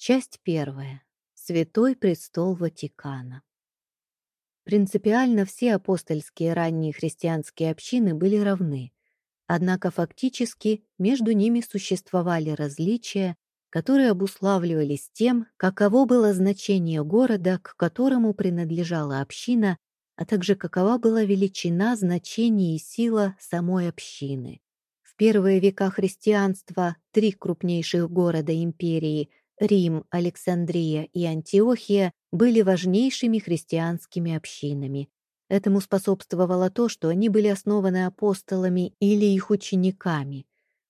Часть первая. Святой престол Ватикана. Принципиально все апостольские ранние христианские общины были равны, однако фактически между ними существовали различия, которые обуславливались тем, каково было значение города, к которому принадлежала община, а также какова была величина, значение и сила самой общины. В первые века христианства три крупнейших города империи Рим, Александрия и Антиохия были важнейшими христианскими общинами. Этому способствовало то, что они были основаны апостолами или их учениками.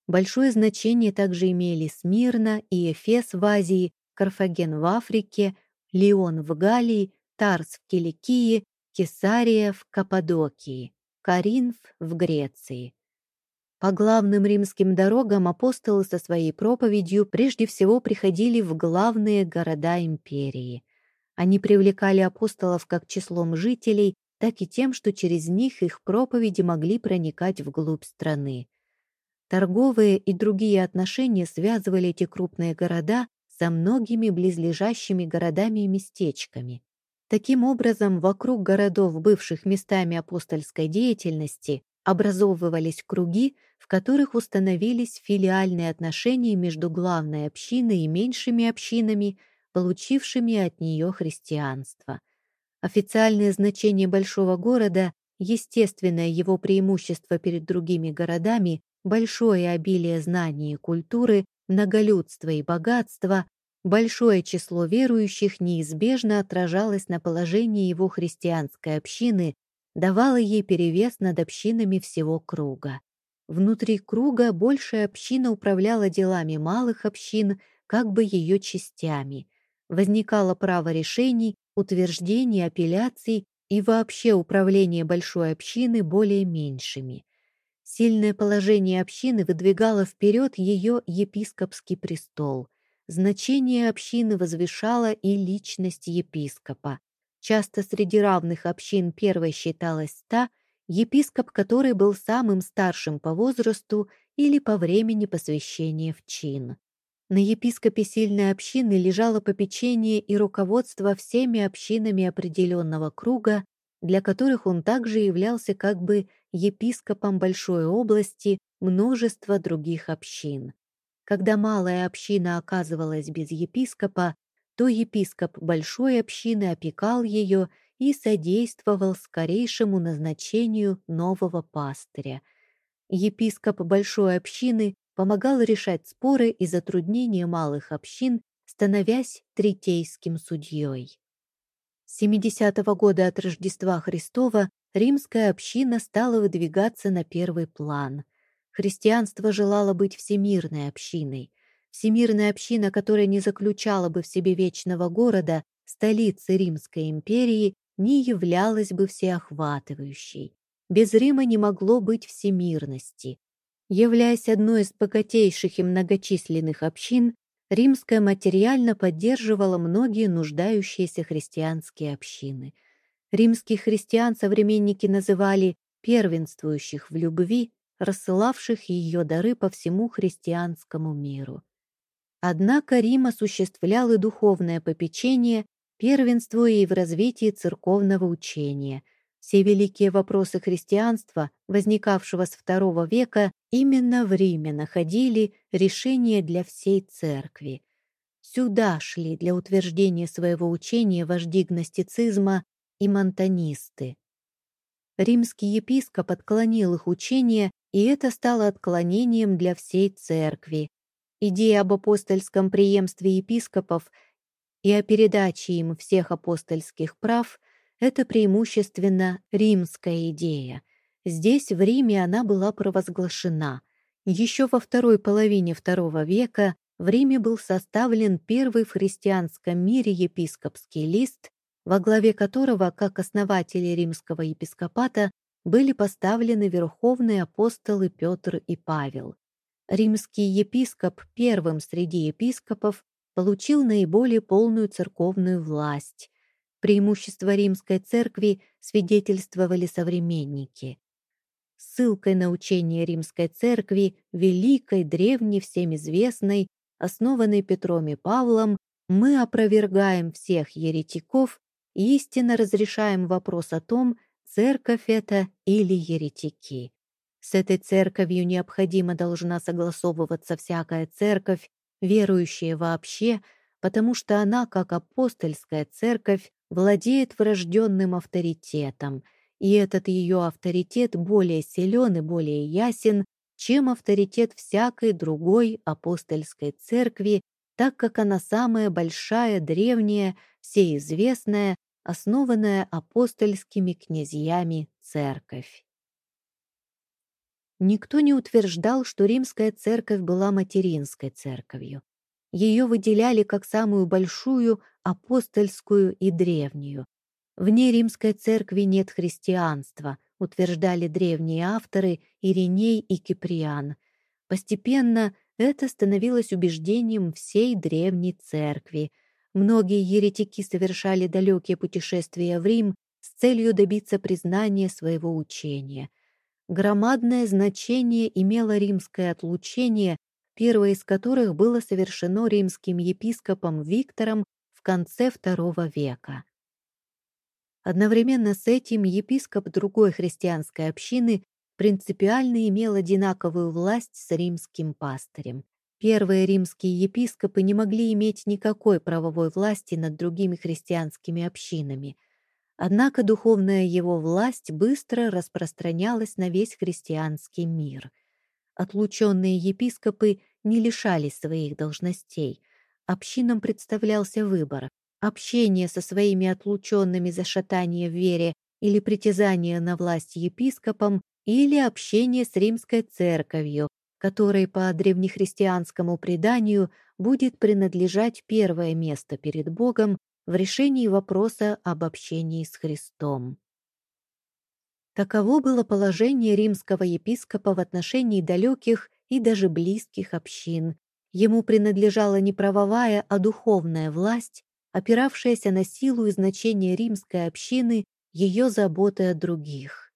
Большое значение также имели Смирна и Эфес в Азии, Карфаген в Африке, Лион в Галлии, Тарс в Киликии, Кесария в Каппадокии, Каринф в Греции. По главным римским дорогам апостолы со своей проповедью прежде всего приходили в главные города империи. Они привлекали апостолов как числом жителей, так и тем, что через них их проповеди могли проникать вглубь страны. Торговые и другие отношения связывали эти крупные города со многими близлежащими городами и местечками. Таким образом, вокруг городов, бывших местами апостольской деятельности, образовывались круги, в которых установились филиальные отношения между главной общиной и меньшими общинами, получившими от нее христианство. Официальное значение большого города, естественное его преимущество перед другими городами, большое обилие знаний и культуры, многолюдство и богатство, большое число верующих неизбежно отражалось на положении его христианской общины давала ей перевес над общинами всего круга. Внутри круга большая община управляла делами малых общин, как бы ее частями. Возникало право решений, утверждений, апелляций и вообще управление большой общины более меньшими. Сильное положение общины выдвигало вперед ее епископский престол. Значение общины возвышало и личность епископа. Часто среди равных общин первой считалась та, епископ который был самым старшим по возрасту или по времени посвящения в чин. На епископе сильной общины лежало попечение и руководство всеми общинами определенного круга, для которых он также являлся как бы епископом большой области множества других общин. Когда малая община оказывалась без епископа, то епископ большой общины опекал ее и содействовал скорейшему назначению нового пастыря. Епископ большой общины помогал решать споры и затруднения малых общин, становясь третейским судьей. С 70-го года от Рождества Христова римская община стала выдвигаться на первый план. Христианство желало быть всемирной общиной. Всемирная община, которая не заключала бы в себе вечного города, столицы Римской империи, не являлась бы всеохватывающей. Без Рима не могло быть всемирности. Являясь одной из богатейших и многочисленных общин, Римская материально поддерживала многие нуждающиеся христианские общины. Римских христиан современники называли первенствующих в любви, рассылавших ее дары по всему христианскому миру. Однако Рим осуществлял и духовное попечение, первенствуя и в развитии церковного учения. Все великие вопросы христианства, возникавшего с II века, именно в Риме находили решение для всей церкви. Сюда шли для утверждения своего учения вожди гностицизма и монтанисты. Римский епископ отклонил их учение, и это стало отклонением для всей церкви, Идея об апостольском преемстве епископов и о передаче им всех апостольских прав — это преимущественно римская идея. Здесь, в Риме, она была провозглашена. Еще во второй половине II века в Риме был составлен первый в христианском мире епископский лист, во главе которого, как основатели римского епископата, были поставлены верховные апостолы Петр и Павел. Римский епископ первым среди епископов получил наиболее полную церковную власть. Преимущество римской церкви свидетельствовали современники. Ссылкой на учение римской церкви, великой, древней, всем известной, основанной Петром и Павлом, мы опровергаем всех еретиков и истинно разрешаем вопрос о том, церковь это или еретики. С этой церковью необходимо должна согласовываться всякая церковь, верующая вообще, потому что она, как апостольская церковь, владеет врожденным авторитетом, и этот ее авторитет более силен и более ясен, чем авторитет всякой другой апостольской церкви, так как она самая большая, древняя, всеизвестная, основанная апостольскими князьями церковь. Никто не утверждал, что римская церковь была материнской церковью. Ее выделяли как самую большую, апостольскую и древнюю. Вне римской церкви нет христианства, утверждали древние авторы Ириней и Киприан. Постепенно это становилось убеждением всей древней церкви. Многие еретики совершали далекие путешествия в Рим с целью добиться признания своего учения. Громадное значение имело римское отлучение, первое из которых было совершено римским епископом Виктором в конце II века. Одновременно с этим епископ другой христианской общины принципиально имел одинаковую власть с римским пастырем. Первые римские епископы не могли иметь никакой правовой власти над другими христианскими общинами – Однако духовная его власть быстро распространялась на весь христианский мир. Отлученные епископы не лишались своих должностей. Общинам представлялся выбор – общение со своими отлученными за шатание в вере или притязание на власть епископом, или общение с римской церковью, которой по древнехристианскому преданию будет принадлежать первое место перед Богом в решении вопроса об общении с Христом. Таково было положение римского епископа в отношении далеких и даже близких общин. Ему принадлежала не правовая, а духовная власть, опиравшаяся на силу и значение римской общины, ее заботы о других.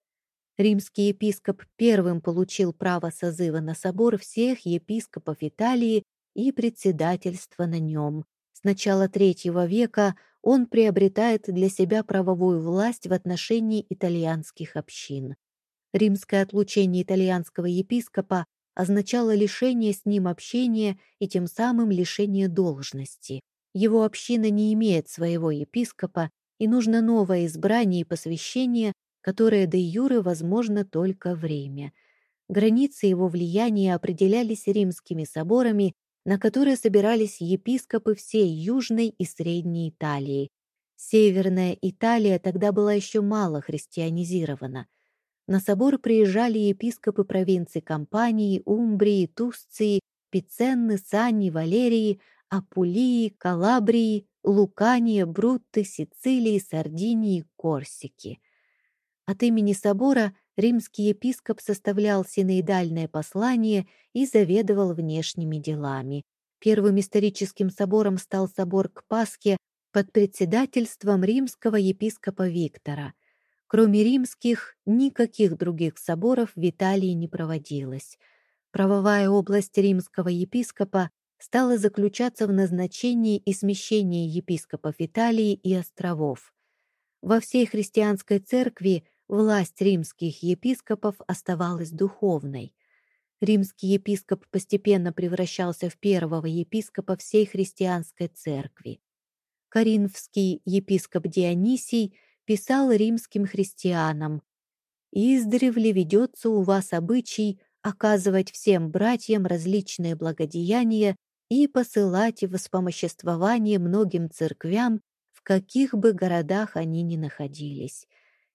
Римский епископ первым получил право созыва на собор всех епископов Италии и председательства на нем, с начала III века он приобретает для себя правовую власть в отношении итальянских общин. Римское отлучение итальянского епископа означало лишение с ним общения и тем самым лишение должности. Его община не имеет своего епископа, и нужно новое избрание и посвящение, которое де юре возможно только в Риме. Границы его влияния определялись римскими соборами на которые собирались епископы всей Южной и Средней Италии. Северная Италия тогда была еще мало христианизирована. На собор приезжали епископы провинций Кампании, Умбрии, Тусции, Пиценны, Сани, Валерии, Апулии, Калабрии, Лукания, Брутты, Сицилии, Сардинии, Корсики. От имени собора римский епископ составлял синоидальное послание и заведовал внешними делами. Первым историческим собором стал собор к Пасхе под председательством римского епископа Виктора. Кроме римских, никаких других соборов в Италии не проводилось. Правовая область римского епископа стала заключаться в назначении и смещении епископов Италии и островов. Во всей христианской церкви власть римских епископов оставалась духовной. Римский епископ постепенно превращался в первого епископа всей христианской церкви. Коринфский епископ Дионисий писал римским христианам «Издревле ведется у вас обычай оказывать всем братьям различные благодеяния и посылать воспомоществование многим церквям, в каких бы городах они ни находились.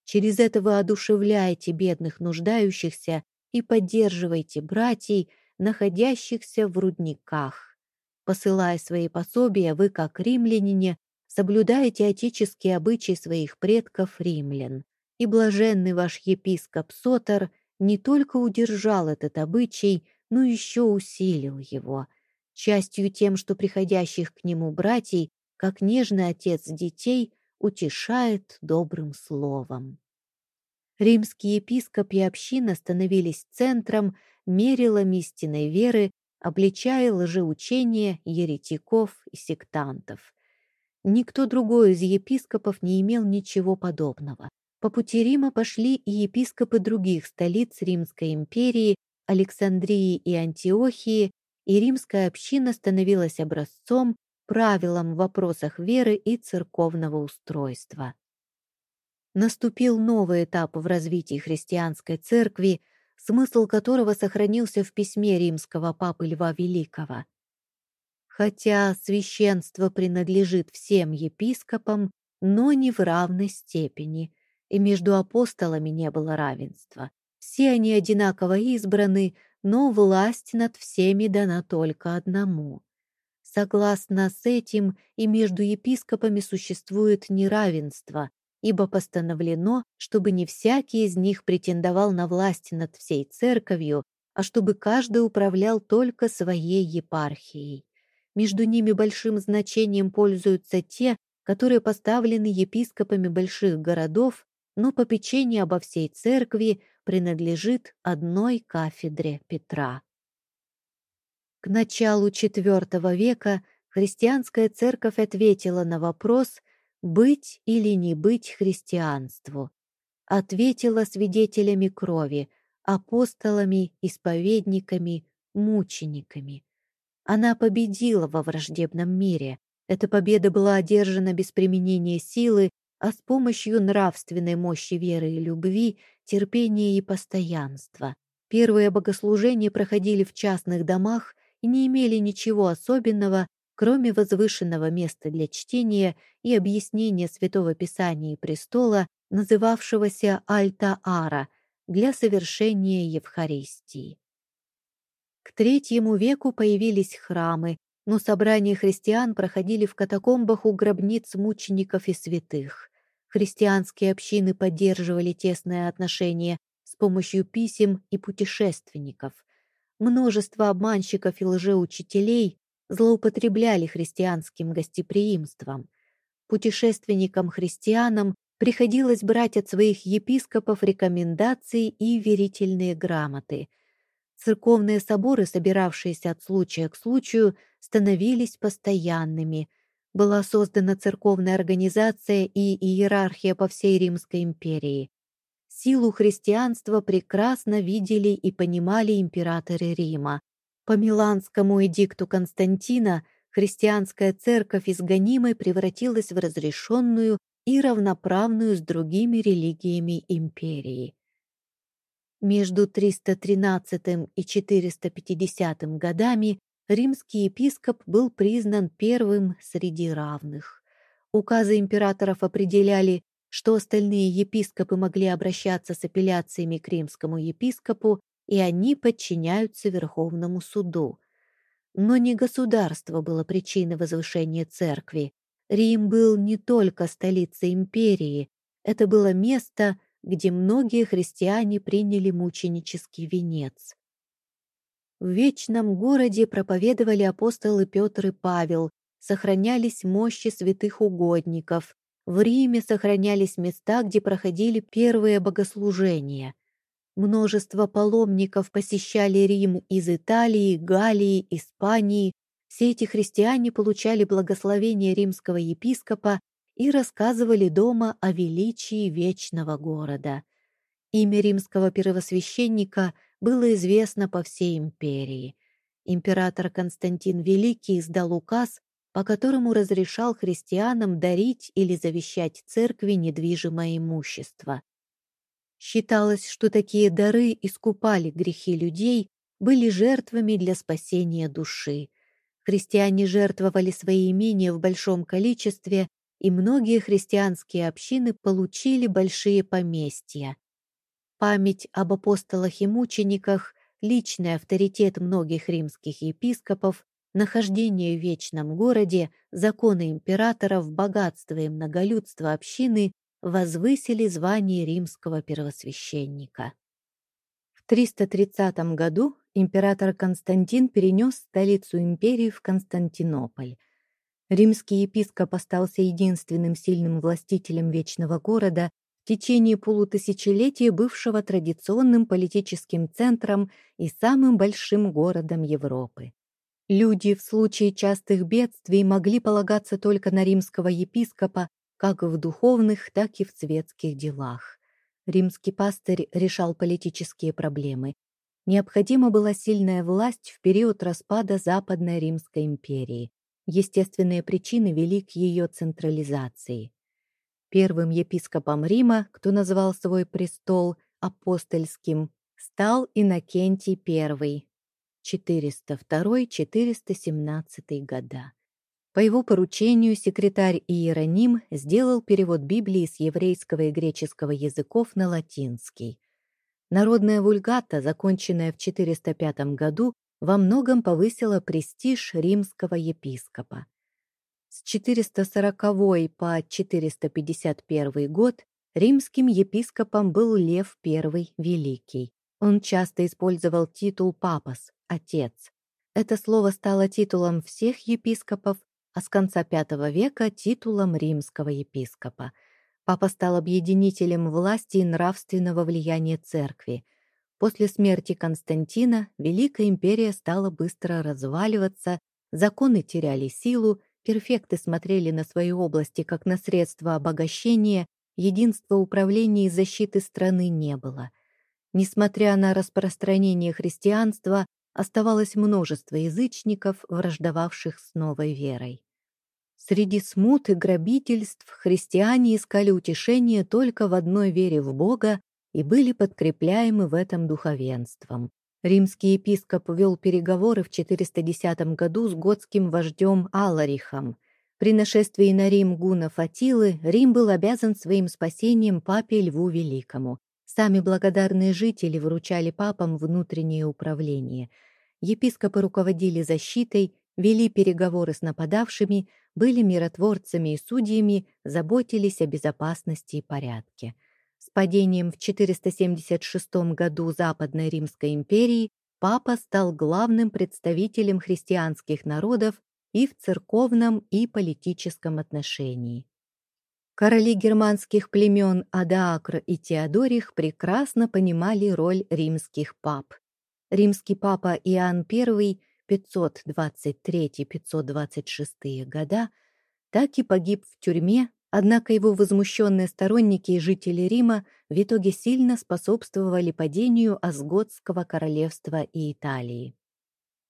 Через это вы одушевляете бедных нуждающихся и поддерживаете братьей, находящихся в рудниках. Посылая свои пособия, вы, как римлянине, соблюдаете отеческие обычаи своих предков римлян. И блаженный ваш епископ Сотор не только удержал этот обычай, но еще усилил его, частью тем, что приходящих к нему братьей, как нежный отец детей, утешает добрым словом. Римский епископ и община становились центром, мерилом истинной веры, обличая лжеучения еретиков и сектантов. Никто другой из епископов не имел ничего подобного. По пути Рима пошли и епископы других столиц Римской империи, Александрии и Антиохии, и римская община становилась образцом, правилом в вопросах веры и церковного устройства. Наступил новый этап в развитии христианской церкви, смысл которого сохранился в письме римского папы Льва Великого. Хотя священство принадлежит всем епископам, но не в равной степени, и между апостолами не было равенства. Все они одинаково избраны, но власть над всеми дана только одному. Согласно с этим и между епископами существует неравенство, ибо постановлено, чтобы не всякий из них претендовал на власть над всей церковью, а чтобы каждый управлял только своей епархией. Между ними большим значением пользуются те, которые поставлены епископами больших городов, но попечение обо всей церкви принадлежит одной кафедре Петра. Началу IV века христианская церковь ответила на вопрос «быть или не быть христианству». Ответила свидетелями крови, апостолами, исповедниками, мучениками. Она победила во враждебном мире. Эта победа была одержана без применения силы, а с помощью нравственной мощи веры и любви, терпения и постоянства. Первые богослужения проходили в частных домах и не имели ничего особенного, кроме возвышенного места для чтения и объяснения Святого Писания и престола, называвшегося Альта-Ара, для совершения Евхаристии. К третьему веку появились храмы, но собрания христиан проходили в катакомбах у гробниц мучеников и святых. Христианские общины поддерживали тесные отношения с помощью писем и путешественников. Множество обманщиков и лжеучителей злоупотребляли христианским гостеприимством. Путешественникам-христианам приходилось брать от своих епископов рекомендации и верительные грамоты. Церковные соборы, собиравшиеся от случая к случаю, становились постоянными. Была создана церковная организация и иерархия по всей Римской империи. Силу христианства прекрасно видели и понимали императоры Рима. По Миланскому эдикту Константина христианская церковь из гонимой превратилась в разрешенную и равноправную с другими религиями империи. Между 313 и 450 годами римский епископ был признан первым среди равных. Указы императоров определяли что остальные епископы могли обращаться с апелляциями к римскому епископу, и они подчиняются Верховному суду. Но не государство было причиной возвышения церкви. Рим был не только столицей империи, это было место, где многие христиане приняли мученический венец. В вечном городе проповедовали апостолы Петр и Павел, сохранялись мощи святых угодников, в Риме сохранялись места, где проходили первые богослужения. Множество паломников посещали Рим из Италии, Галлии, Испании. Все эти христиане получали благословение римского епископа и рассказывали дома о величии вечного города. Имя римского первосвященника было известно по всей империи. Император Константин Великий издал указ, по которому разрешал христианам дарить или завещать церкви недвижимое имущество. Считалось, что такие дары искупали грехи людей, были жертвами для спасения души. Христиане жертвовали свои имения в большом количестве, и многие христианские общины получили большие поместья. Память об апостолах и мучениках, личный авторитет многих римских епископов нахождение в вечном городе, законы императоров, богатство и многолюдство общины возвысили звание римского первосвященника. В 330 году император Константин перенес столицу империи в Константинополь. Римский епископ остался единственным сильным властителем вечного города в течение полутысячелетия бывшего традиционным политическим центром и самым большим городом Европы. Люди в случае частых бедствий могли полагаться только на римского епископа как в духовных, так и в светских делах. Римский пастырь решал политические проблемы. Необходима была сильная власть в период распада Западной Римской империи. Естественные причины вели к ее централизации. Первым епископом Рима, кто назвал свой престол апостольским, стал Иннокентий I, 402-417 года. По его поручению секретарь Иероним сделал перевод Библии с еврейского и греческого языков на латинский. Народная вульгата, законченная в 405 году, во многом повысила престиж римского епископа. С 440 по 451 год римским епископом был Лев I Великий. Он часто использовал титул «папас» — «отец». Это слово стало титулом всех епископов, а с конца V века — титулом римского епископа. Папа стал объединителем власти и нравственного влияния церкви. После смерти Константина Великая империя стала быстро разваливаться, законы теряли силу, Перфекты смотрели на свои области как на средство обогащения, единства управления и защиты страны не было. Несмотря на распространение христианства, оставалось множество язычников, враждовавших с новой верой. Среди смут и грабительств христиане искали утешение только в одной вере в Бога и были подкрепляемы в этом духовенством. Римский епископ вел переговоры в 410 году с готским вождем Аларихом. При нашествии на Рим гунов Атилы Рим был обязан своим спасением папе Льву Великому. Сами благодарные жители вручали папам внутреннее управление. Епископы руководили защитой, вели переговоры с нападавшими, были миротворцами и судьями, заботились о безопасности и порядке. С падением в 476 году Западной Римской империи папа стал главным представителем христианских народов и в церковном и политическом отношении. Короли германских племен Адаакр и Теодорих прекрасно понимали роль римских пап. Римский папа Иоанн I 523-526 года так и погиб в тюрьме Однако его возмущенные сторонники и жители Рима в итоге сильно способствовали падению Асготского королевства и Италии.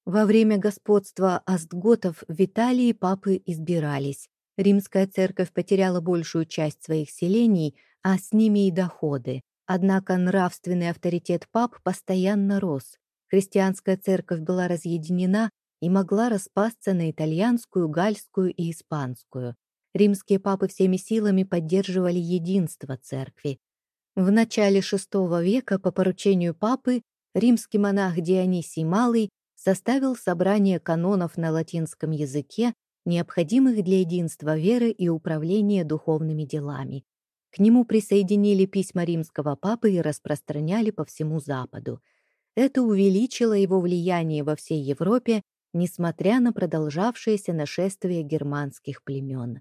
Во время господства астготов в Италии папы избирались. Римская церковь потеряла большую часть своих селений, а с ними и доходы. Однако нравственный авторитет пап постоянно рос. Христианская церковь была разъединена и могла распасться на итальянскую, гальскую и испанскую. Римские папы всеми силами поддерживали единство церкви. В начале VI века по поручению папы римский монах Дионисий Малый составил собрание канонов на латинском языке, необходимых для единства веры и управления духовными делами. К нему присоединили письма римского папы и распространяли по всему Западу. Это увеличило его влияние во всей Европе, несмотря на продолжавшееся нашествие германских племен.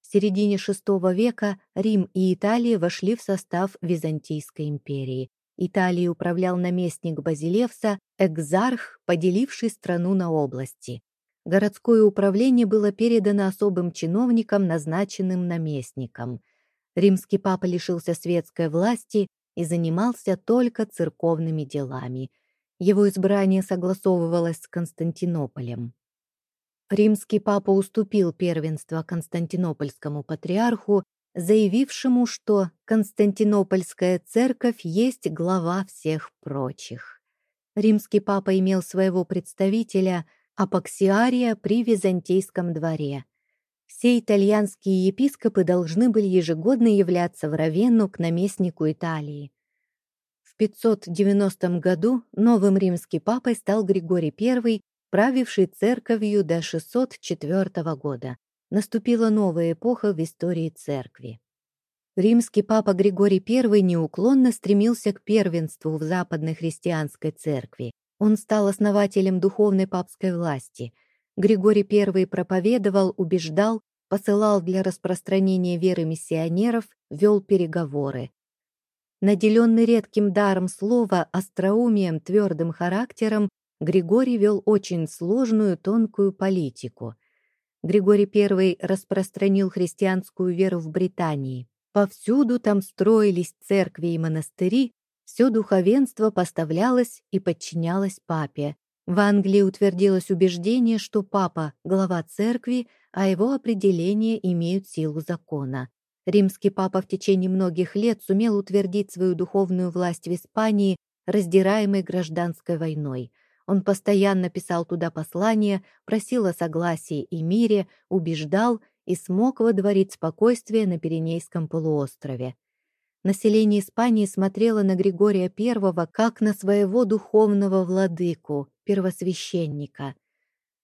В середине VI века Рим и Италия вошли в состав Византийской империи. Италией управлял наместник Базилевса, экзарх, поделивший страну на области. Городское управление было передано особым чиновникам, назначенным наместником. Римский папа лишился светской власти и занимался только церковными делами. Его избрание согласовывалось с Константинополем. Римский папа уступил первенство константинопольскому патриарху, заявившему, что Константинопольская церковь есть глава всех прочих. Римский папа имел своего представителя апоксиария при Византийском дворе. Все итальянские епископы должны были ежегодно являться в Равенну к наместнику Италии. В 590 году новым римский папой стал Григорий I, правивший церковью до 604 года. Наступила новая эпоха в истории церкви. Римский папа Григорий I неуклонно стремился к первенству в западной христианской церкви. Он стал основателем духовной папской власти. Григорий I проповедовал, убеждал, посылал для распространения веры миссионеров, вел переговоры. Наделенный редким даром слова, остроумием, твердым характером, Григорий вел очень сложную, тонкую политику. Григорий I распространил христианскую веру в Британии. Повсюду там строились церкви и монастыри, все духовенство поставлялось и подчинялось папе. В Англии утвердилось убеждение, что папа – глава церкви, а его определения имеют силу закона. Римский папа в течение многих лет сумел утвердить свою духовную власть в Испании, раздираемой гражданской войной. Он постоянно писал туда послания, просил о согласии и мире, убеждал и смог водворить спокойствие на Пиренейском полуострове. Население Испании смотрело на Григория I как на своего духовного владыку, первосвященника.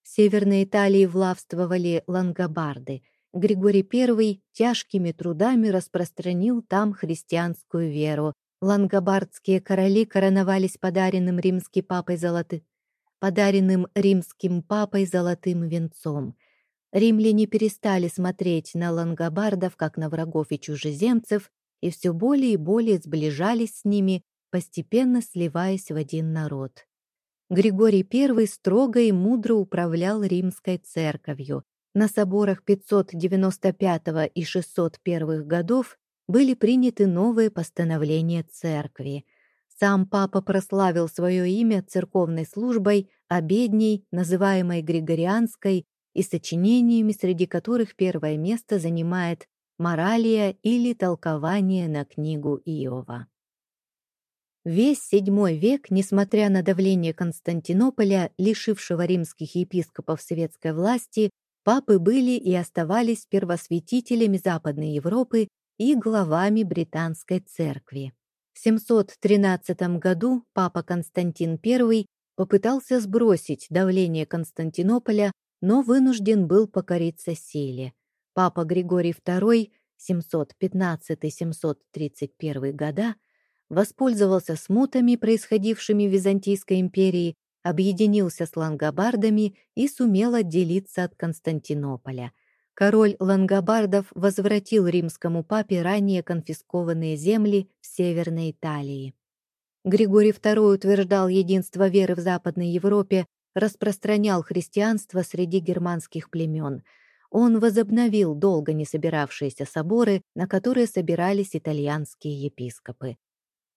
В Северной Италии влавствовали лангобарды. Григорий I тяжкими трудами распространил там христианскую веру. Лангобардские короли короновались подаренным римским папой золотым подаренным римским папой золотым венцом. Римляне перестали смотреть на лангобардов как на врагов и чужеземцев и все более и более сближались с ними, постепенно сливаясь в один народ. Григорий I строго и мудро управлял римской церковью. На соборах 595 и 601 годов были приняты новые постановления церкви. Сам папа прославил свое имя церковной службой, обедней, называемой Григорианской, и сочинениями, среди которых первое место занимает «Моралия» или «Толкование на книгу Иова». Весь VII век, несмотря на давление Константинополя, лишившего римских епископов светской власти, папы были и оставались первосвятителями Западной Европы и главами британской церкви. В 713 году папа Константин I попытался сбросить давление Константинополя, но вынужден был покориться силе. Папа Григорий II 715-731 года воспользовался смутами, происходившими в Византийской империи, объединился с лангобардами и сумел отделиться от Константинополя. Король лангобардов возвратил римскому папе ранее конфискованные земли в Северной Италии. Григорий II утверждал единство веры в Западной Европе, распространял христианство среди германских племен – он возобновил долго не собиравшиеся соборы, на которые собирались итальянские епископы.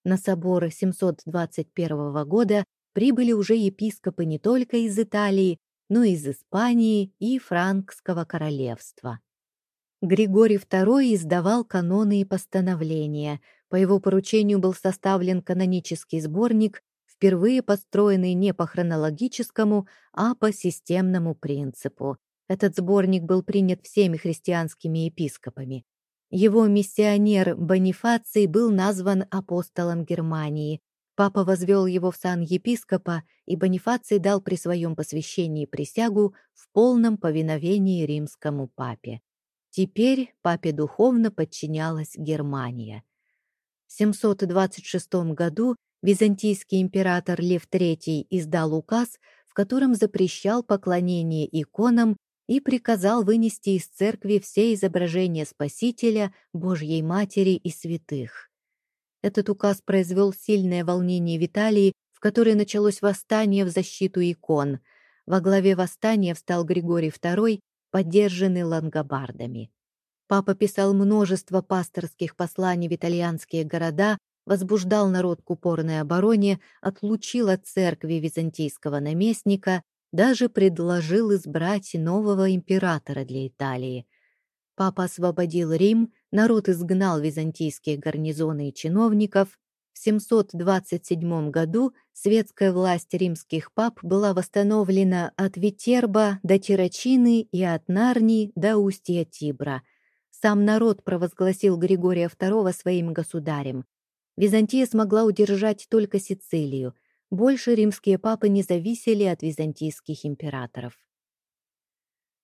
На собор 721 года прибыли уже епископы не только из Италии, но и из Испании и Франкского королевства. Григорий II издавал каноны и постановления. По его поручению был составлен канонический сборник, впервые построенный не по хронологическому, а по системному принципу. Этот сборник был принят всеми христианскими епископами. Его миссионер Бонифаций был назван апостолом Германии. Папа возвел его в сан епископа, и Бонифаций дал при своем посвящении присягу в полном повиновении римскому папе. Теперь папе духовно подчинялась Германия. В 726 году византийский император Лев III издал указ, в котором запрещал поклонение иконам и приказал вынести из церкви все изображения Спасителя, Божьей Матери и святых. Этот указ произвел сильное волнение в Италии, в которой началось восстание в защиту икон. Во главе восстания встал Григорий II, поддержанный лангобардами. Папа писал множество пасторских посланий в итальянские города, возбуждал народ к упорной обороне, отлучил от церкви византийского наместника, даже предложил избрать нового императора для Италии. Папа освободил Рим, народ изгнал византийские гарнизоны и чиновников. В 727 году светская власть римских пап была восстановлена от Витерба до Тирачины и от Нарни до устья Тибра. Сам народ провозгласил Григория II своим государем. Византия смогла удержать только Сицилию – больше римские папы не зависели от византийских императоров.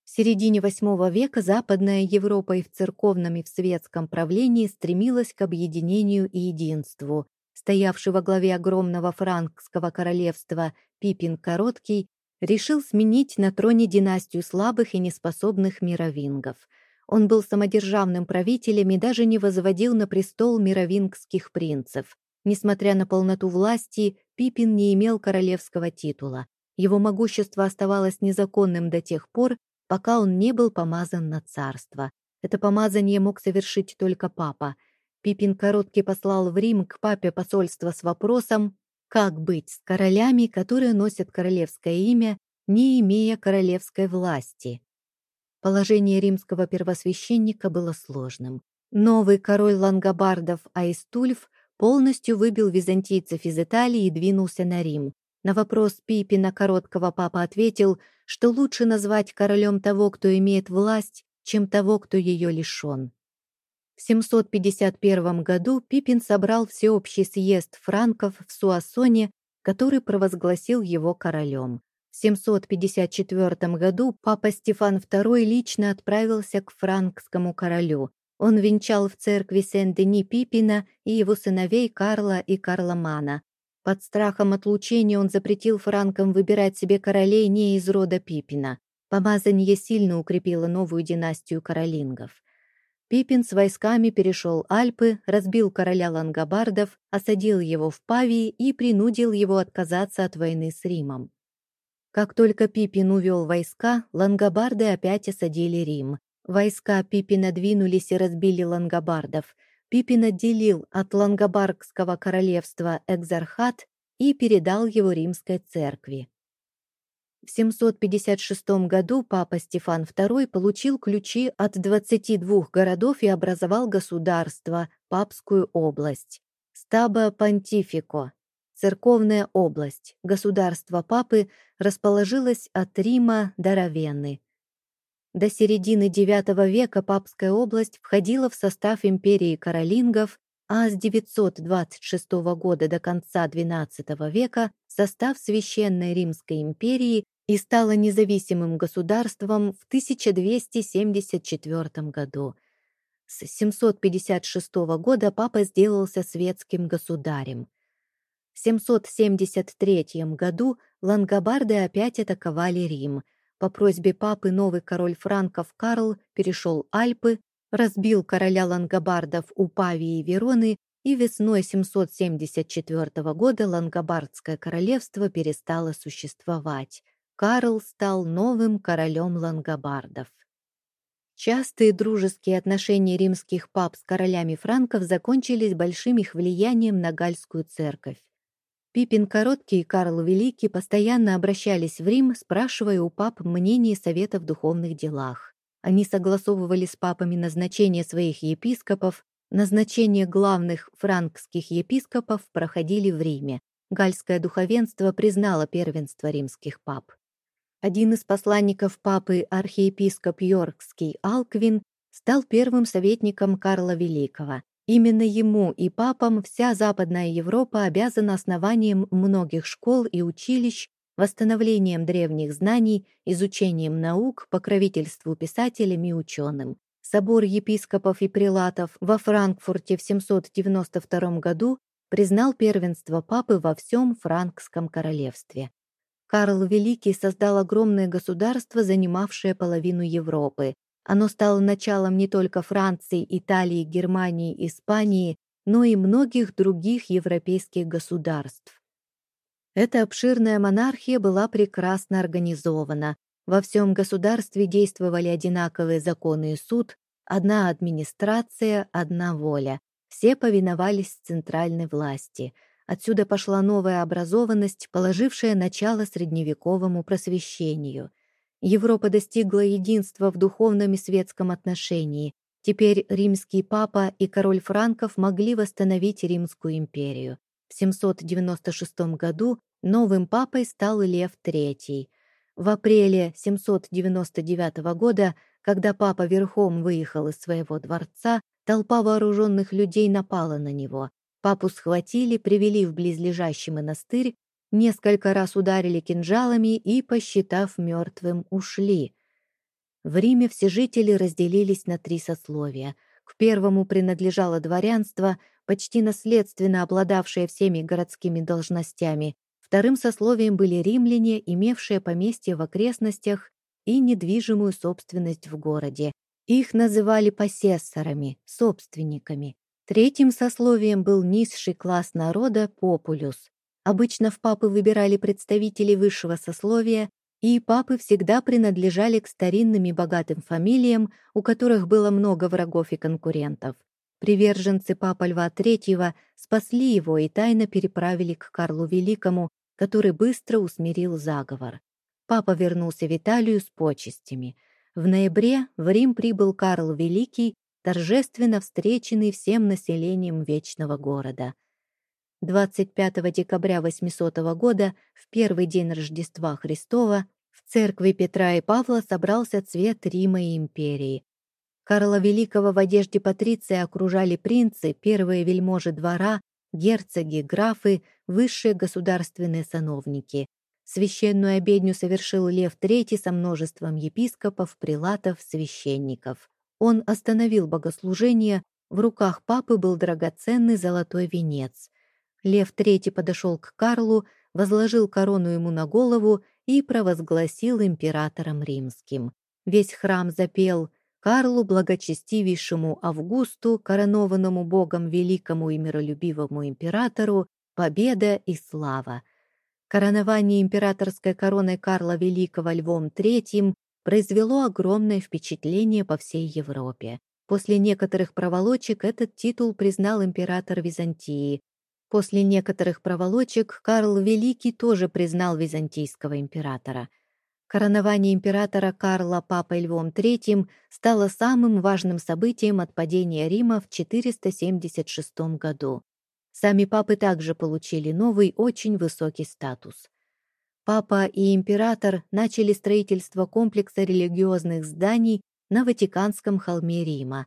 В середине VIII века Западная Европа и в церковном, и в светском правлении стремилась к объединению и единству. Стоявший во главе огромного франкского королевства Пипин Короткий решил сменить на троне династию слабых и неспособных мировингов. Он был самодержавным правителем и даже не возводил на престол мировингских принцев. Несмотря на полноту власти, Пипин не имел королевского титула. Его могущество оставалось незаконным до тех пор, пока он не был помазан на царство. Это помазание мог совершить только папа. Пипин короткий послал в Рим к папе посольство с вопросом, как быть с королями, которые носят королевское имя, не имея королевской власти. Положение римского первосвященника было сложным. Новый король лангобардов Аистульф полностью выбил византийцев из Италии и двинулся на Рим. На вопрос Пипина короткого папа ответил, что лучше назвать королем того, кто имеет власть, чем того, кто ее лишен. В 751 году Пипин собрал всеобщий съезд франков в Суассоне, который провозгласил его королем. В 754 году папа Стефан II лично отправился к франкскому королю. Он венчал в церкви Сен-Дени Пипина и его сыновей Карла и Карла Мана. Под страхом отлучения он запретил франкам выбирать себе королей не из рода Пипина. Помазание сильно укрепило новую династию каролингов. Пипин с войсками перешел Альпы, разбил короля лангобардов, осадил его в Павии и принудил его отказаться от войны с Римом. Как только Пипин увел войска, лангобарды опять осадили Рим. Войска Пипина двинулись и разбили лангобардов. Пипин отделил от лангобардского королевства экзархат и передал его римской церкви. В 756 году папа Стефан II получил ключи от 22 городов и образовал государство, папскую область. Стаба Понтифико, Церковная область, государство папы, расположилось от Рима до Равенны. До середины IX века папская область входила в состав империи каролингов, а с 926 года до конца XII века состав Священной Римской империи и стала независимым государством в 1274 году. С 756 года папа сделался светским государем. В 773 году лангобарды опять атаковали Рим. По просьбе папы новый король франков Карл перешел Альпы, разбил короля лангобардов у Павии и Вероны, и весной 774 года лангобардское королевство перестало существовать. Карл стал новым королем лангобардов. Частые дружеские отношения римских пап с королями франков закончились большим их влиянием на гальскую церковь. Пипин Короткий и Карл Великий постоянно обращались в Рим, спрашивая у пап мнение совета в духовных делах. Они согласовывали с папами назначение своих епископов, назначение главных франкских епископов проходили в Риме. Гальское духовенство признало первенство римских пап. Один из посланников папы, архиепископ Йоркский Алквин, стал первым советником Карла Великого. Именно ему и папам вся Западная Европа обязана основанием многих школ и училищ, восстановлением древних знаний, изучением наук, покровительству писателям и ученым. Собор епископов и прилатов во Франкфурте в 792 году признал первенство папы во всем франкском королевстве. Карл Великий создал огромное государство, занимавшее половину Европы, оно стало началом не только Франции, Италии, Германии, Испании, но и многих других европейских государств. Эта обширная монархия была прекрасно организована. Во всем государстве действовали одинаковые законы и суд, одна администрация, одна воля. Все повиновались центральной власти. Отсюда пошла новая образованность, положившая начало средневековому просвещению. Европа достигла единства в духовном и светском отношении. Теперь римский папа и король франков могли восстановить Римскую империю. В 796 году новым папой стал Лев III. В апреле 799 года, когда папа верхом выехал из своего дворца, толпа вооруженных людей напала на него. Папу схватили, привели в близлежащий монастырь, несколько раз ударили кинжалами и, посчитав мертвым, ушли. В Риме все жители разделились на три сословия. К первому принадлежало дворянство, почти наследственно обладавшее всеми городскими должностями. Вторым сословием были римляне, имевшие поместья в окрестностях и недвижимую собственность в городе. Их называли посессорами, собственниками. Третьим сословием был низший класс народа – популюс. Обычно в папы выбирали представителей высшего сословия, и папы всегда принадлежали к старинным и богатым фамилиям, у которых было много врагов и конкурентов. Приверженцы папа Льва III спасли его и тайно переправили к Карлу Великому, который быстро усмирил заговор. Папа вернулся в Италию с почестями. В ноябре в Рим прибыл Карл Великий, торжественно встреченный всем населением Вечного города. 25 декабря 800 года, в первый день Рождества Христова, в церкви Петра и Павла собрался цвет Рима и империи. Карла Великого в одежде патриция окружали принцы, первые вельможи двора, герцоги, графы, высшие государственные сановники. Священную обедню совершил Лев III со множеством епископов, прилатов, священников. Он остановил богослужение, в руках папы был драгоценный золотой венец. Лев III подошел к Карлу, возложил корону ему на голову и провозгласил императором римским. Весь храм запел Карлу благочестивейшему Августу, коронованному богом великому и миролюбивому императору, победа и слава. Коронование императорской короной Карла Великого Львом III произвело огромное впечатление по всей Европе. После некоторых проволочек этот титул признал император Византии. После некоторых проволочек Карл Великий тоже признал византийского императора – Коронование императора Карла Папой Львом III стало самым важным событием от падения Рима в 476 году. Сами папы также получили новый, очень высокий статус. Папа и император начали строительство комплекса религиозных зданий на Ватиканском холме Рима.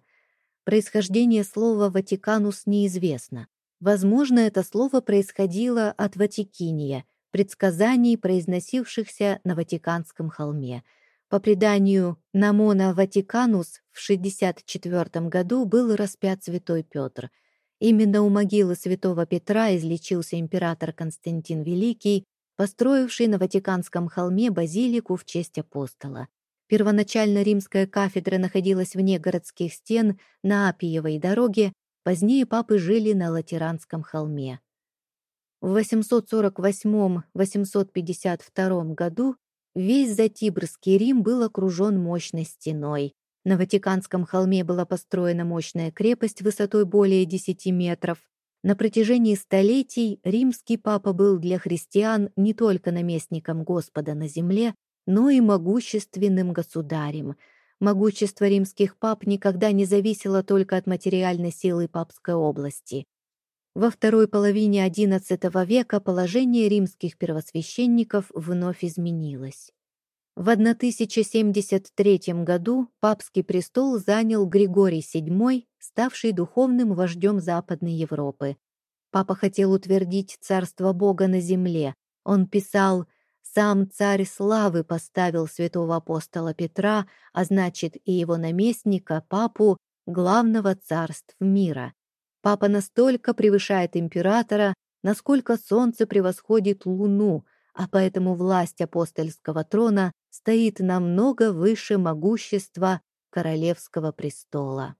Происхождение слова «Ватиканус» неизвестно. Возможно, это слово происходило от «Ватикиния», предсказаний, произносившихся на Ватиканском холме. По преданию, на Мона Ватиканус в 64 году был распят святой Петр. Именно у могилы святого Петра излечился император Константин Великий, построивший на Ватиканском холме базилику в честь апостола. Первоначально римская кафедра находилась вне городских стен на Апиевой дороге, позднее папы жили на Латеранском холме. В 848-852 году весь Затибрский Рим был окружен мощной стеной. На Ватиканском холме была построена мощная крепость высотой более 10 метров. На протяжении столетий римский папа был для христиан не только наместником Господа на земле, но и могущественным государем. Могущество римских пап никогда не зависело только от материальной силы папской области. Во второй половине XI века положение римских первосвященников вновь изменилось. В 1073 году папский престол занял Григорий VII, ставший духовным вождем Западной Европы. Папа хотел утвердить царство Бога на земле. Он писал «Сам царь славы поставил святого апостола Петра, а значит и его наместника, папу, главного царств мира. Папа настолько превышает императора, насколько солнце превосходит луну, а поэтому власть апостольского трона стоит намного выше могущества королевского престола.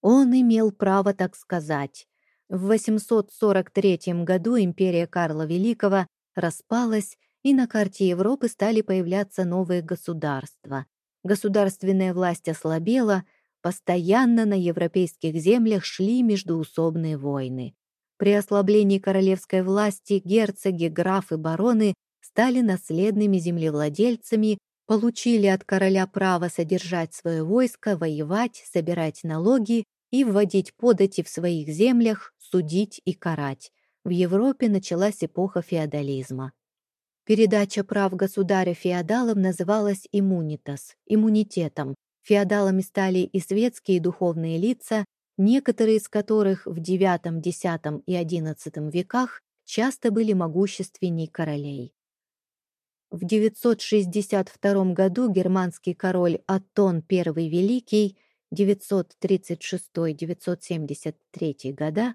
Он имел право так сказать. В 843 году империя Карла Великого распалась, и на карте Европы стали появляться новые государства. Государственная власть ослабела, Постоянно на европейских землях шли междуусобные войны. При ослаблении королевской власти герцоги, графы, бароны стали наследными землевладельцами, получили от короля право содержать свое войско, воевать, собирать налоги и вводить подати в своих землях, судить и карать. В Европе началась эпоха феодализма. Передача прав государя феодалам называлась иммунитас, иммунитетом, Феодалами стали и светские и духовные лица, некоторые из которых в IX, X и XI веках часто были могущественней королей. В 962 году германский король Аттон I Великий 936-973 года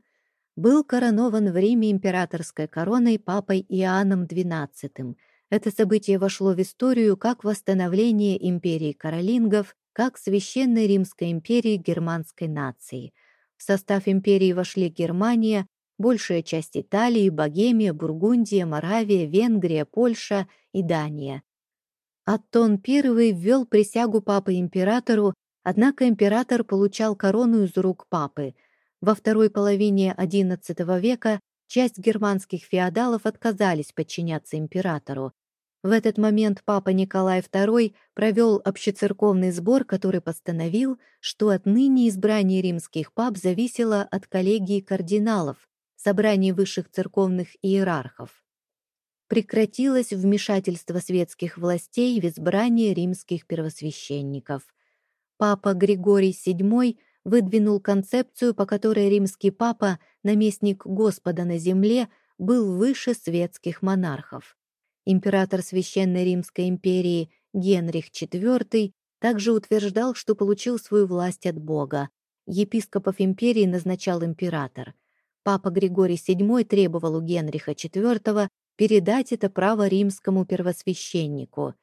был коронован в Риме императорской короной папой Иоанном XII. Это событие вошло в историю как восстановление империи каролингов как Священной Римской империи германской нации. В состав империи вошли Германия, большая часть Италии, Богемия, Бургундия, Моравия, Венгрия, Польша и Дания. Аттон I ввел присягу папы-императору, однако император получал корону из рук папы. Во второй половине XI века часть германских феодалов отказались подчиняться императору. В этот момент папа Николай II провел общецерковный сбор, который постановил, что отныне избрание римских пап зависело от коллегии кардиналов, собраний высших церковных иерархов. Прекратилось вмешательство светских властей в избрание римских первосвященников. Папа Григорий VII выдвинул концепцию, по которой римский папа, наместник Господа на земле, был выше светских монархов. Император Священной Римской империи Генрих IV также утверждал, что получил свою власть от Бога. Епископов империи назначал император. Папа Григорий VII требовал у Генриха IV передать это право римскому первосвященнику.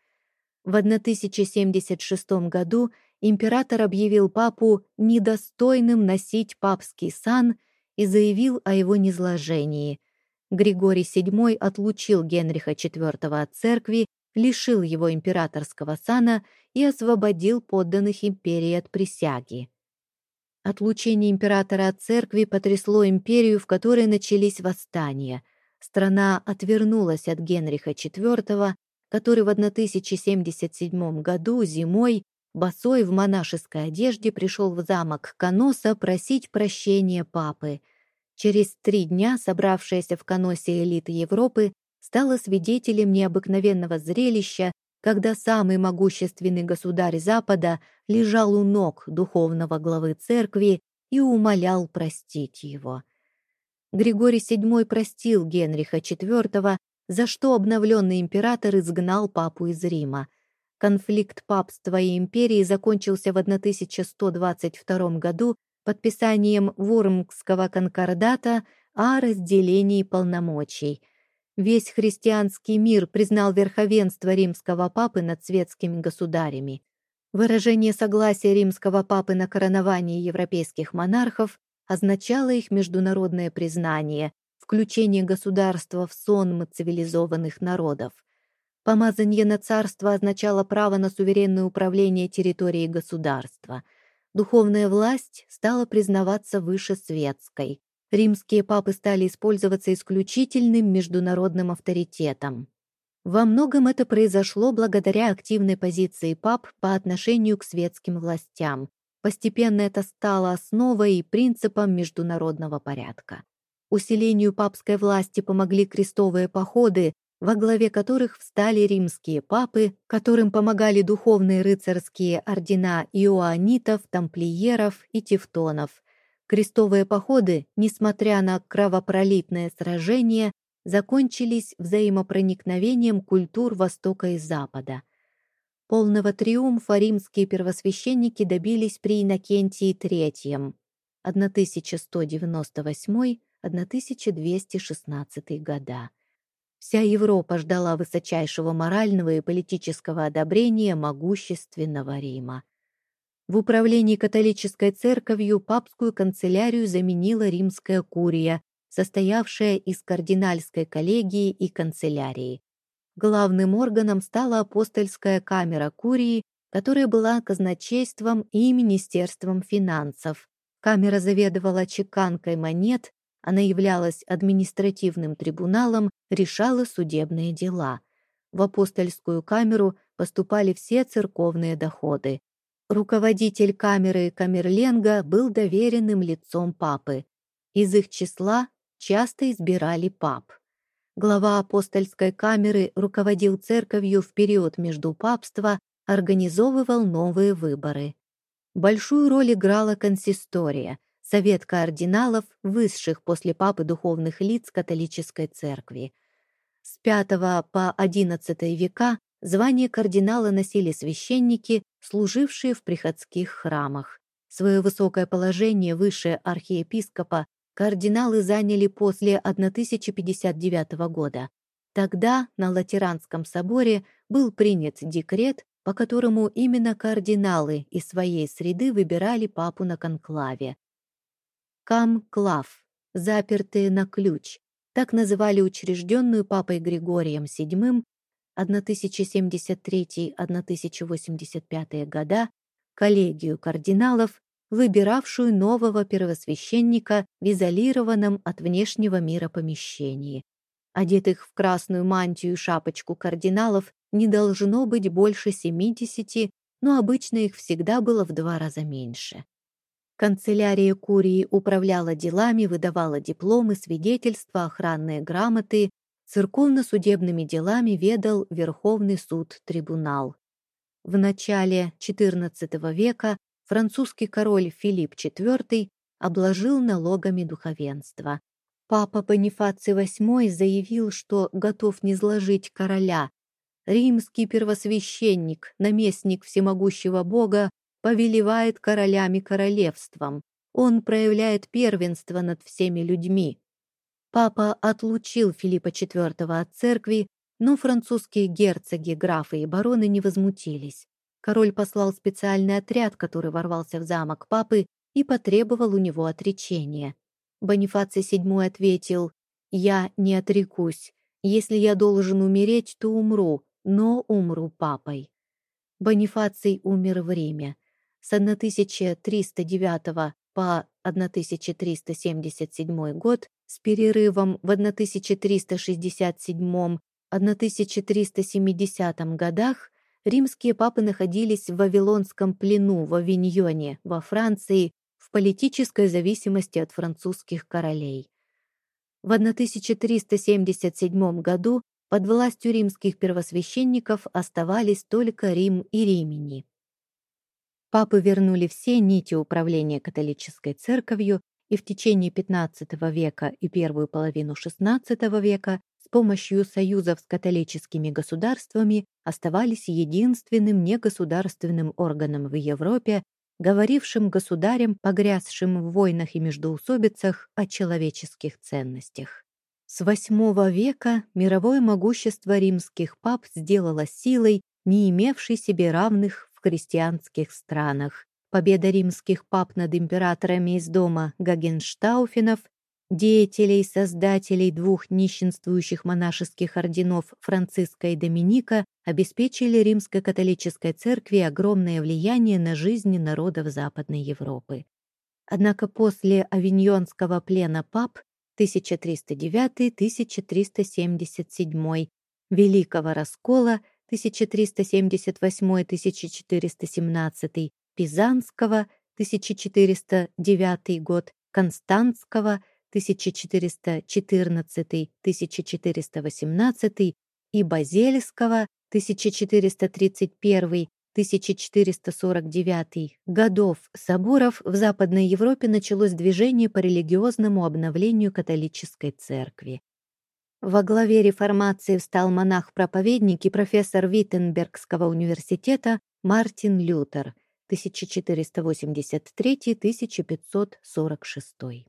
В 1076 году император объявил папу недостойным носить папский сан и заявил о его низложении. Григорий VII отлучил Генриха IV от церкви, лишил его императорского сана и освободил подданных империи от присяги. Отлучение императора от церкви потрясло империю, в которой начались восстания. Страна отвернулась от Генриха IV, который в 1077 году зимой босой в монашеской одежде пришел в замок Каноса просить прощения папы. Через три дня собравшаяся в Каносе элита Европы стала свидетелем необыкновенного зрелища, когда самый могущественный государь Запада лежал у ног духовного главы церкви и умолял простить его. Григорий VII простил Генриха IV, за что обновленный император изгнал папу из Рима. Конфликт папства и империи закончился в 1122 году подписанием Вурмского конкордата о разделении полномочий – Весь христианский мир признал верховенство римского папы над светскими государями. Выражение согласия римского папы на коронование европейских монархов означало их международное признание, включение государства в сон цивилизованных народов. Помазание на царство означало право на суверенное управление территорией государства. Духовная власть стала признаваться выше светской римские папы стали использоваться исключительным международным авторитетом. Во многом это произошло благодаря активной позиции пап по отношению к светским властям. Постепенно это стало основой и принципом международного порядка. Усилению папской власти помогли крестовые походы, во главе которых встали римские папы, которым помогали духовные рыцарские ордена иоанитов, тамплиеров и тевтонов – Крестовые походы, несмотря на кровопролитное сражение, закончились взаимопроникновением культур Востока и Запада. Полного триумфа римские первосвященники добились при Иннокентии III 1198-1216 года. Вся Европа ждала высочайшего морального и политического одобрения могущественного Рима. В управлении католической церковью папскую канцелярию заменила римская курия, состоявшая из кардинальской коллегии и канцелярии. Главным органом стала апостольская камера курии, которая была казначейством и министерством финансов. Камера заведовала чеканкой монет, она являлась административным трибуналом, решала судебные дела. В апостольскую камеру поступали все церковные доходы. Руководитель камеры Камерленга был доверенным лицом папы. Из их числа часто избирали пап. Глава апостольской камеры руководил церковью в период между папства, организовывал новые выборы. Большую роль играла консистория, совет кардиналов, высших после папы духовных лиц католической церкви. С V по XI века Звание кардинала носили священники, служившие в приходских храмах. Свое высокое положение выше архиепископа кардиналы заняли после 1059 года. Тогда на Латеранском соборе был принят декрет, по которому именно кардиналы из своей среды выбирали папу на конклаве. Кам-клав, запертые на ключ, так называли учрежденную папой Григорием VII 1073-1085 года коллегию кардиналов, выбиравшую нового первосвященника в изолированном от внешнего мира помещении. Одетых в красную мантию и шапочку кардиналов не должно быть больше 70, но обычно их всегда было в два раза меньше. Канцелярия Курии управляла делами, выдавала дипломы, свидетельства, охранные грамоты, церковно-судебными делами ведал Верховный суд-трибунал. В начале XIV века французский король Филипп IV обложил налогами духовенство. Папа Бонифаций VIII заявил, что готов не сложить короля. Римский первосвященник, наместник всемогущего бога, повелевает королями королевством. Он проявляет первенство над всеми людьми. Папа отлучил Филиппа IV от церкви, но французские герцоги, графы и бароны не возмутились. Король послал специальный отряд, который ворвался в замок папы и потребовал у него отречения. Бонифаций VII ответил, «Я не отрекусь. Если я должен умереть, то умру, но умру папой». Бонифаций умер в Риме. С 1309 по 1377 год с перерывом в 1367-1370 годах римские папы находились в Вавилонском плену в Авиньоне, во Франции, в политической зависимости от французских королей. В 1377 году под властью римских первосвященников оставались только Рим и Римени. Папы вернули все нити управления католической церковью и в течение XV века и первую половину XVI века с помощью союзов с католическими государствами оставались единственным негосударственным органом в Европе, говорившим государям, погрязшим в войнах и междоусобицах, о человеческих ценностях. С VIII века мировое могущество римских пап сделало силой, не имевшей себе равных в христианских странах, победа римских пап над императорами из дома Гагенштауфенов, деятелей, создателей двух нищенствующих монашеских орденов Франциска и Доминика обеспечили римской католической церкви огромное влияние на жизнь народов Западной Европы. Однако после авиньонского плена пап 1309-1377, Великого раскола 1378-1417, Пизанского 1409 год, Константского 1414-1418 и Базельского 1431-1449 годов соборов в Западной Европе началось движение по религиозному обновлению католической церкви. Во главе реформации встал монах-проповедник и профессор Виттенбергского университета Мартин Лютер – 1483-1546.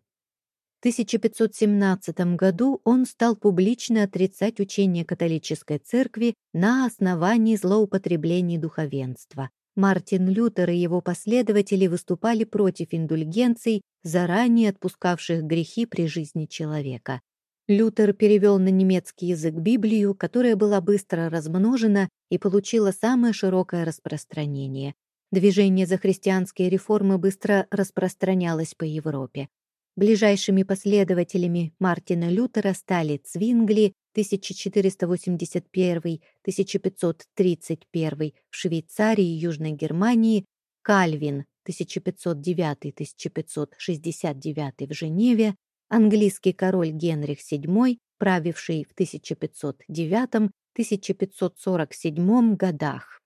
В 1517 году он стал публично отрицать учение католической церкви на основании злоупотреблений духовенства. Мартин Лютер и его последователи выступали против индульгенций, заранее отпускавших грехи при жизни человека. Лютер перевел на немецкий язык Библию, которая была быстро размножена и получила самое широкое распространение. Движение за христианские реформы быстро распространялось по Европе. Ближайшими последователями Мартина Лютера стали Цвингли 1451-1531 в Швейцарии и Южной Германии, Кальвин 1509-1569 в Женеве, английский король Генрих VII, правивший в 1509-1547 годах.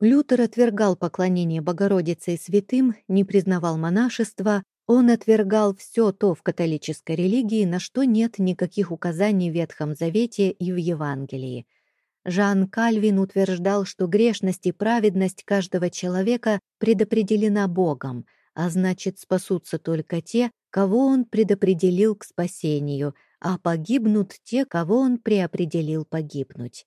Лютер отвергал поклонение Богородице и святым, не признавал монашества, он отвергал все то в католической религии, на что нет никаких указаний в Ветхом Завете и в Евангелии. Жан Кальвин утверждал, что грешность и праведность каждого человека предопределена Богом, а значит, спасутся только те, кого он предопределил к спасению, а погибнут те, кого он преопределил погибнуть.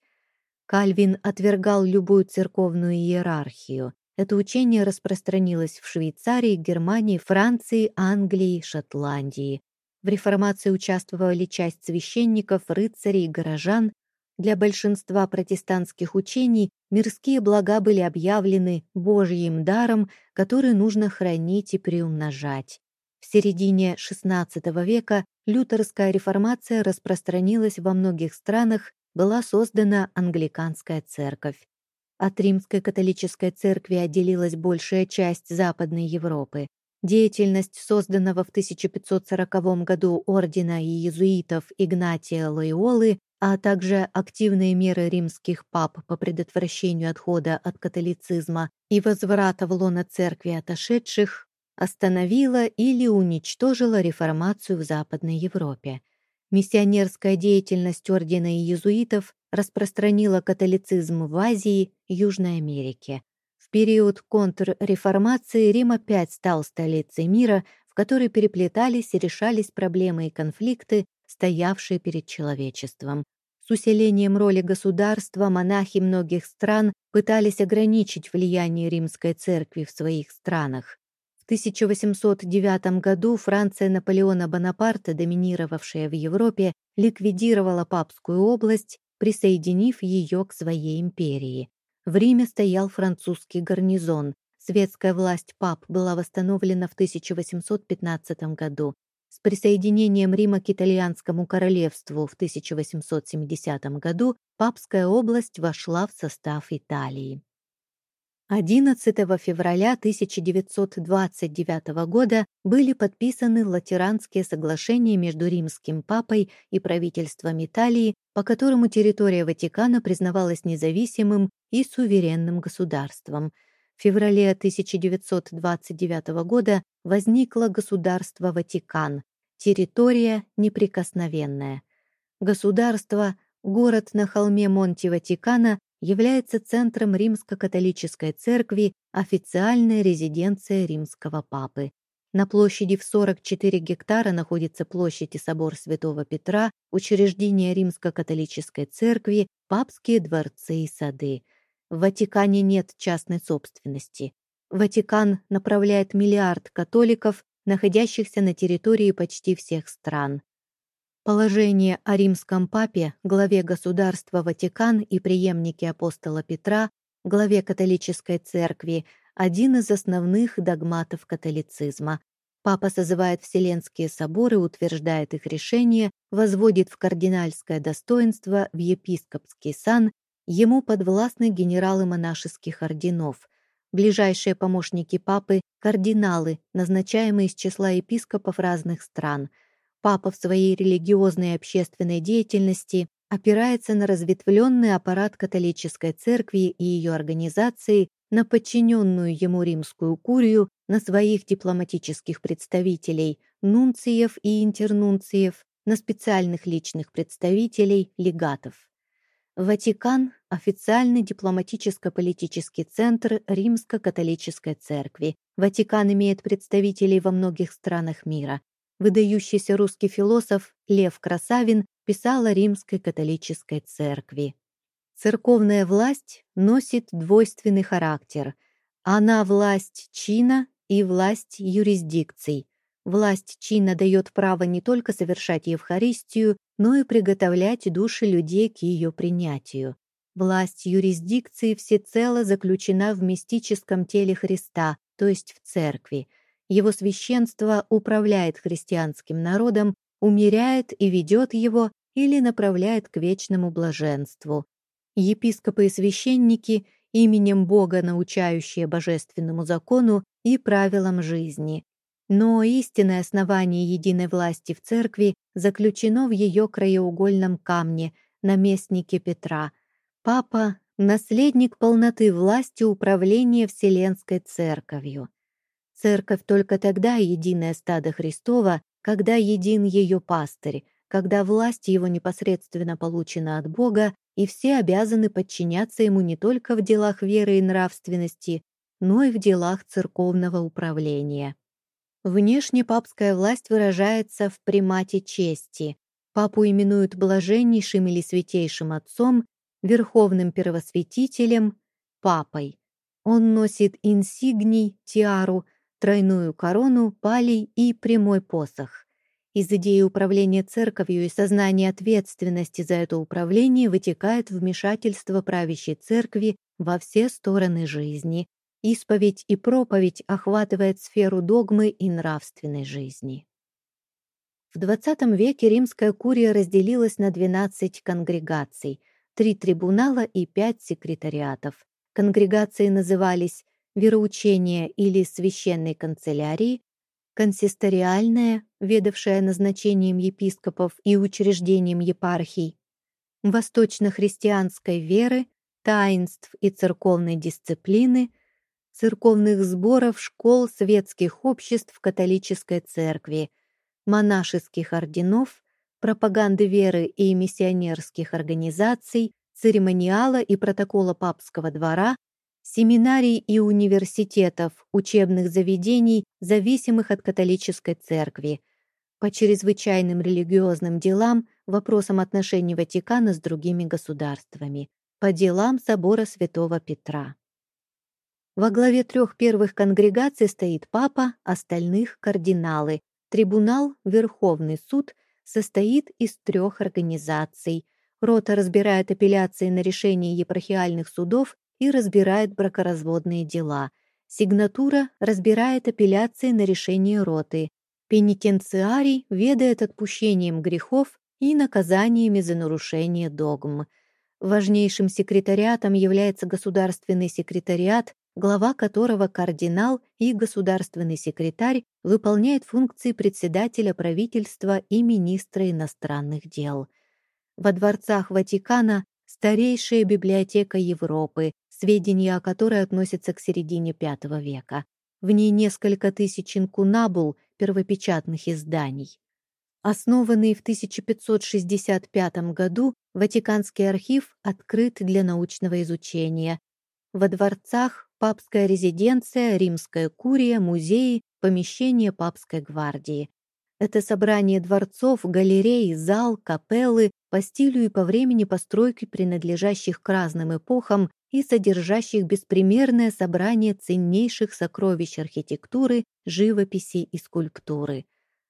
Кальвин отвергал любую церковную иерархию. Это учение распространилось в Швейцарии, Германии, Франции, Англии, Шотландии. В реформации участвовали часть священников, рыцарей, горожан. Для большинства протестантских учений мирские блага были объявлены Божьим даром, который нужно хранить и приумножать. В середине XVI века лютерская реформация распространилась во многих странах, была создана англиканская церковь. От римской католической церкви отделилась большая часть Западной Европы. Деятельность созданного в 1540 году ордена иезуитов Игнатия Лойолы, а также активные меры римских пап по предотвращению отхода от католицизма и возврата в лоно церкви отошедших, остановила или уничтожила реформацию в Западной Европе. Миссионерская деятельность ордена иезуитов распространила католицизм в Азии и Южной Америке. В период контрреформации Рим опять стал столицей мира, в которой переплетались и решались проблемы и конфликты, стоявшие перед человечеством. С усилением роли государства монахи многих стран пытались ограничить влияние римской церкви в своих странах. В 1809 году Франция Наполеона Бонапарта, доминировавшая в Европе, ликвидировала папскую область, присоединив ее к своей империи. В Риме стоял французский гарнизон. Светская власть пап была восстановлена в 1815 году. С присоединением Рима к итальянскому королевству в 1870 году папская область вошла в состав Италии. 11 февраля 1929 года были подписаны Латеранские соглашения между римским папой и правительством Италии, по которому территория Ватикана признавалась независимым и суверенным государством. В феврале 1929 года возникло государство Ватикан, территория неприкосновенная. Государство, город на холме Монти-Ватикана, является центром Римско-католической церкви, официальная резиденция римского папы. На площади в 44 гектара находится площадь и собор Святого Петра, учреждение Римско-католической церкви, папские дворцы и сады. В Ватикане нет частной собственности. Ватикан направляет миллиард католиков, находящихся на территории почти всех стран. Положение о римском папе, главе государства Ватикан и преемнике апостола Петра, главе католической церкви, один из основных догматов католицизма. Папа созывает вселенские соборы, утверждает их решения, возводит в кардинальское достоинство, в епископский сан, ему подвластны генералы монашеских орденов. Ближайшие помощники папы – кардиналы, назначаемые из числа епископов разных стран – Папа в своей религиозной и общественной деятельности опирается на разветвленный аппарат католической церкви и ее организации, на подчиненную ему римскую курию, на своих дипломатических представителей, нунциев и интернунциев, на специальных личных представителей, легатов. Ватикан – официальный дипломатическо-политический центр Римско-католической церкви. Ватикан имеет представителей во многих странах мира. Выдающийся русский философ Лев Красавин писал о римской католической церкви. Церковная власть носит двойственный характер. Она власть чина и власть юрисдикций. Власть чина дает право не только совершать Евхаристию, но и приготовлять души людей к ее принятию. Власть юрисдикции всецело заключена в мистическом теле Христа, то есть в церкви – его священство управляет христианским народом, умеряет и ведет его или направляет к вечному блаженству. Епископы и священники именем Бога научающие божественному закону и правилам жизни. Но истинное основание единой власти в церкви заключено в ее краеугольном камне, наместнике Петра. Папа — наследник полноты власти управления Вселенской Церковью. Церковь только тогда единое стадо Христова, когда един ее пастырь, когда власть его непосредственно получена от Бога, и все обязаны подчиняться ему не только в делах веры и нравственности, но и в делах церковного управления. Внешне папская власть выражается в примате чести. Папу именуют блаженнейшим или святейшим отцом, верховным первосвятителем, папой. Он носит инсигний, тиару, тройную корону, палий и прямой посох. Из идеи управления церковью и сознания ответственности за это управление вытекает вмешательство правящей церкви во все стороны жизни. Исповедь и проповедь охватывает сферу догмы и нравственной жизни. В XX веке римская курия разделилась на 12 конгрегаций, три трибунала и пять секретариатов. Конгрегации назывались вероучение или священной канцелярии, консисториальная, ведавшая назначением епископов и учреждением епархий, восточно-христианской веры, таинств и церковной дисциплины, церковных сборов, школ, светских обществ католической церкви, монашеских орденов, пропаганды веры и миссионерских организаций, церемониала и протокола папского двора, семинарий и университетов, учебных заведений, зависимых от католической церкви, по чрезвычайным религиозным делам, вопросам отношений Ватикана с другими государствами, по делам собора Святого Петра. Во главе трех первых конгрегаций стоит папа, остальных — кардиналы. Трибунал, Верховный суд, состоит из трех организаций. Рота разбирает апелляции на решения епархиальных судов и разбирает бракоразводные дела. Сигнатура разбирает апелляции на решение роты. Пенитенциарий ведает отпущением грехов и наказаниями за нарушение догм. Важнейшим секретариатом является государственный секретариат, глава которого кардинал и государственный секретарь выполняют функции председателя правительства и министра иностранных дел. Во дворцах Ватикана старейшая библиотека Европы, сведения о которой относятся к середине V века. В ней несколько тысяч инкунабул, первопечатных изданий. Основанный в 1565 году, Ватиканский архив открыт для научного изучения. Во дворцах папская резиденция, римская курия, музеи, помещения папской гвардии. Это собрание дворцов, галерей, зал, капеллы по стилю и по времени постройки, принадлежащих к разным эпохам и содержащих беспримерное собрание ценнейших сокровищ архитектуры, живописи и скульптуры.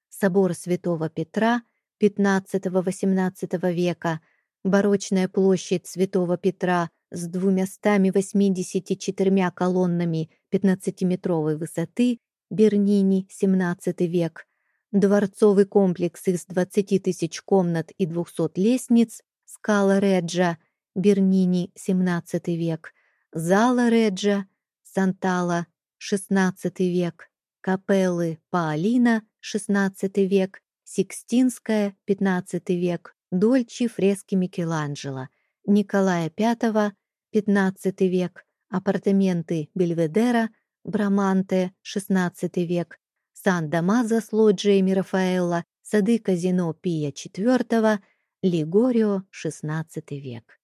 Собор Святого Петра XV-XVIII века, барочная площадь Святого Петра с двумястами восьмидесяти четырьмя колоннами 15-метровой высоты, Бернини, XVII век, дворцовый комплекс из 20 тысяч комнат и 200 лестниц, скала Реджа – Бернини, XVII век, Зала Реджа, Сантала, XVI век, Капеллы Паолина, XVI век, Сикстинская, XV век, Дольчи фрески Микеланджело, Николая V, XV век, апартаменты Бельведера, Браманте, XVI век, Сан-Дамазо с лоджиями Рафаэлла, сады казино Пия IV, Лигорио, XVI век.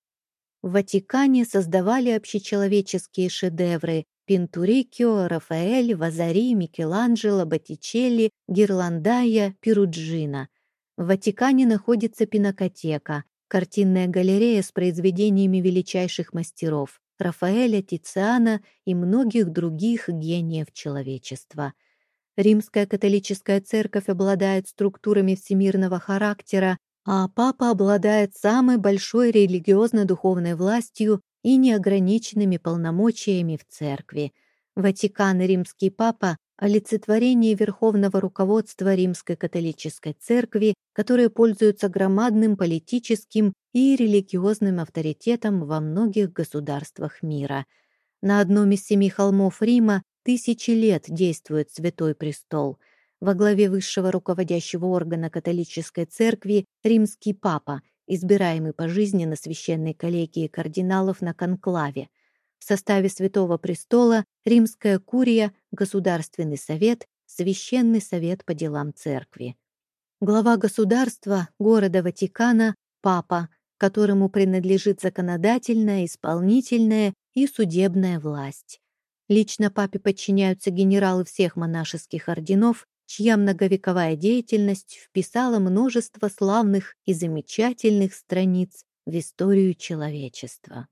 В Ватикане создавали общечеловеческие шедевры Пинтурикио, Рафаэль, Вазари, Микеланджело, Боттичелли, Гирландая, Перуджина. В Ватикане находится пинакотека, картинная галерея с произведениями величайших мастеров Рафаэля, Тициана и многих других гениев человечества. Римская католическая церковь обладает структурами всемирного характера, а папа обладает самой большой религиозно-духовной властью и неограниченными полномочиями в церкви. Ватикан и римский папа – олицетворение верховного руководства римской католической церкви, которые пользуются громадным политическим и религиозным авторитетом во многих государствах мира. На одном из семи холмов Рима тысячи лет действует Святой Престол – во главе высшего руководящего органа католической церкви римский папа, избираемый пожизненно священной коллегией кардиналов на конклаве. В составе Святого Престола Римская курия, Государственный совет, Священный совет по делам церкви. Глава государства, города Ватикана, папа, которому принадлежит законодательная, исполнительная и судебная власть. Лично папе подчиняются генералы всех монашеских орденов чья многовековая деятельность вписала множество славных и замечательных страниц в историю человечества.